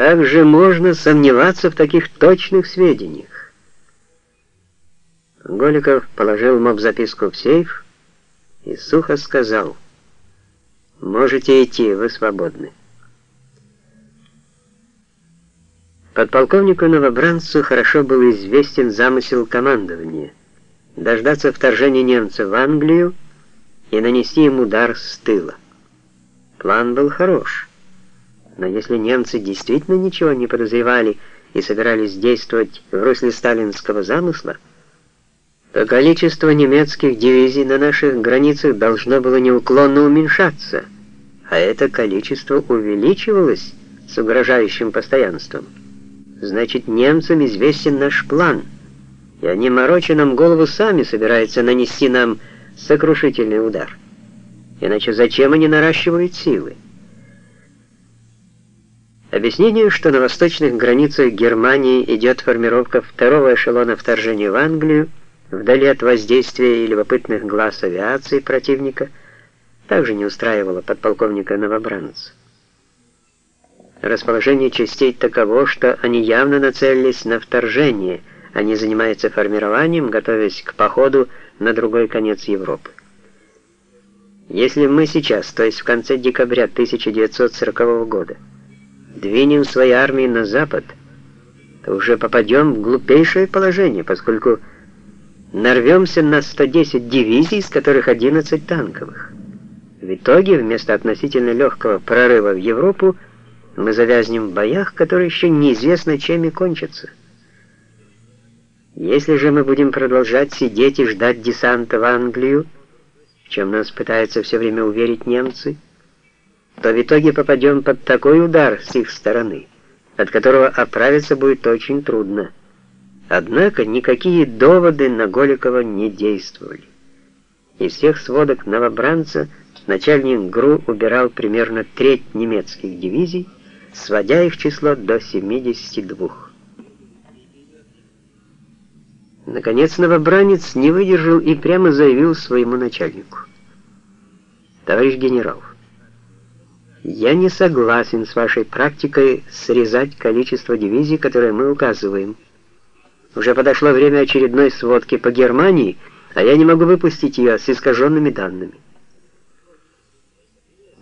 Как же можно сомневаться в таких точных сведениях? Голиков положил моб-записку в сейф и сухо сказал, «Можете идти, вы свободны». Подполковнику Новобранцу хорошо был известен замысел командования — дождаться вторжения немцев в Англию и нанести им удар с тыла. План был хорош, но если немцы действительно ничего не подозревали и собирались действовать в русле сталинского замысла, то количество немецких дивизий на наших границах должно было неуклонно уменьшаться, а это количество увеличивалось с угрожающим постоянством. Значит, немцам известен наш план, и они, мороча нам голову, сами собираются нанести нам сокрушительный удар. Иначе зачем они наращивают силы? Объяснение, что на восточных границах Германии идет формировка второго эшелона вторжения в Англию, вдали от воздействия и любопытных глаз авиации противника, также не устраивало подполковника Новобранца. Расположение частей таково, что они явно нацелились на вторжение, они занимаются формированием, готовясь к походу на другой конец Европы. Если мы сейчас, то есть в конце декабря 1940 года, двинем свои армии на запад, то уже попадем в глупейшее положение, поскольку нарвемся на 110 дивизий, из которых 11 танковых. В итоге, вместо относительно легкого прорыва в Европу, мы завязнем в боях, которые еще неизвестно чем и кончатся. Если же мы будем продолжать сидеть и ждать десанта в Англию, чем нас пытаются все время уверить немцы, то в итоге попадем под такой удар с их стороны, от которого оправиться будет очень трудно. Однако никакие доводы на Голикова не действовали. Из всех сводок новобранца начальник ГРУ убирал примерно треть немецких дивизий, сводя их число до 72. Наконец новобранец не выдержал и прямо заявил своему начальнику. «Товарищ генерал, я не согласен с вашей практикой срезать количество дивизий, которые мы указываем. Уже подошло время очередной сводки по Германии, а я не могу выпустить ее с искаженными данными».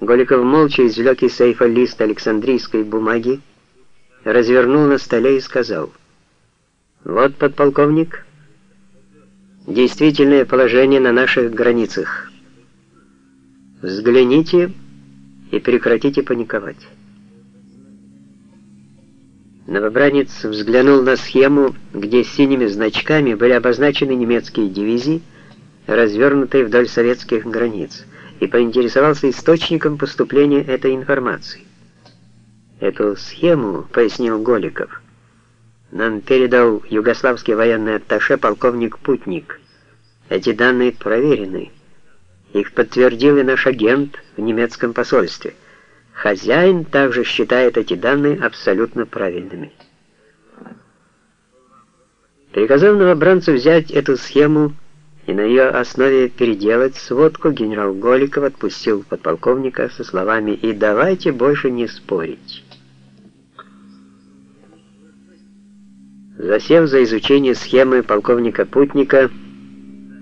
Голиков молча извлек из сейфа лист Александрийской бумаги, развернул на столе и сказал, «Вот, подполковник, действительное положение на наших границах. Взгляните и прекратите паниковать». Новобранец взглянул на схему, где синими значками были обозначены немецкие дивизии, развернутые вдоль советских границ и поинтересовался источником поступления этой информации. Эту схему, пояснил Голиков, нам передал югославский военный атташе полковник Путник. Эти данные проверены. Их подтвердил и наш агент в немецком посольстве. Хозяин также считает эти данные абсолютно правильными. Приказав новобранцу взять эту схему и на ее основе переделать сводку, генерал Голиков отпустил подполковника со словами «И давайте больше не спорить». Засев за изучение схемы полковника Путника,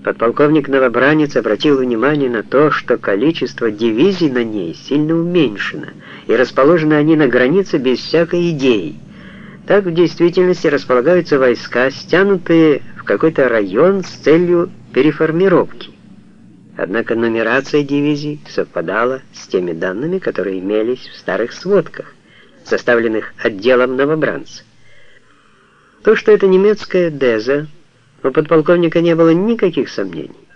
подполковник Новобранец обратил внимание на то, что количество дивизий на ней сильно уменьшено, и расположены они на границе без всякой идеи. Так в действительности располагаются войска, стянутые в какой-то район с целью переформировки. Однако нумерация дивизий совпадала с теми данными, которые имелись в старых сводках, составленных отделом новобранца. То, что это немецкая Деза, у подполковника не было никаких сомнений.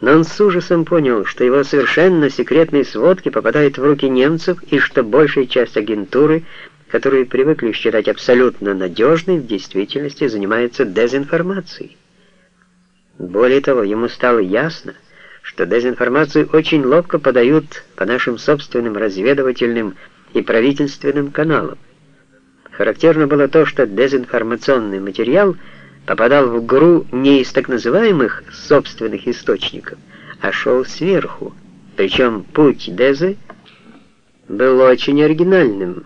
Но он с ужасом понял, что его совершенно секретные сводки попадают в руки немцев и что большая часть агентуры, которую привыкли считать абсолютно надежной, в действительности занимается дезинформацией. Более того, ему стало ясно, что дезинформацию очень ловко подают по нашим собственным разведывательным и правительственным каналам. Характерно было то, что дезинформационный материал попадал в ГРУ не из так называемых собственных источников, а шел сверху. Причем путь Дезы был очень оригинальным.